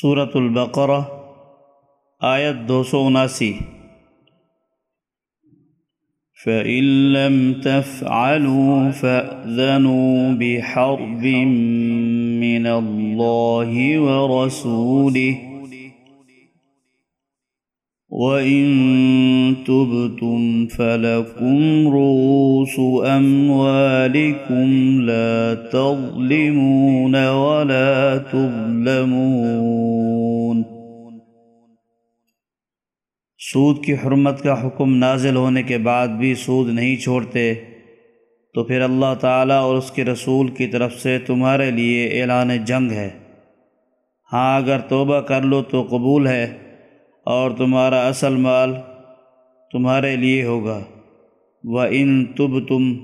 صورت البقرہ آیت دو سو اناسی۔ فَإِن لَّمْ تَفْعَلُوا فَأْذَنُوا بِحَرْبٍ مِّنَ اللَّهِ وَرَسُولِهِ وَإِن تُبْتُمْ فَلَكُمْ رُءُوسُ أَمْوَالِكُمْ لَا تَظْلِمُونَ وَلَا تُظْلَمُونَ۔ سود کی حرمت کا حکم نازل ہونے کے بعد بھی سود نہیں چھوڑتے، تو پھر اللہ تعالیٰ اور اس کے رسول کی طرف سے تمہارے لیے اعلان جنگ ہے۔ ہاں اگر توبہ کر لو تو قبول ہے۔ اور تمہارا اصل مال تمہارے لیے ہوگا۔ و ان تب تم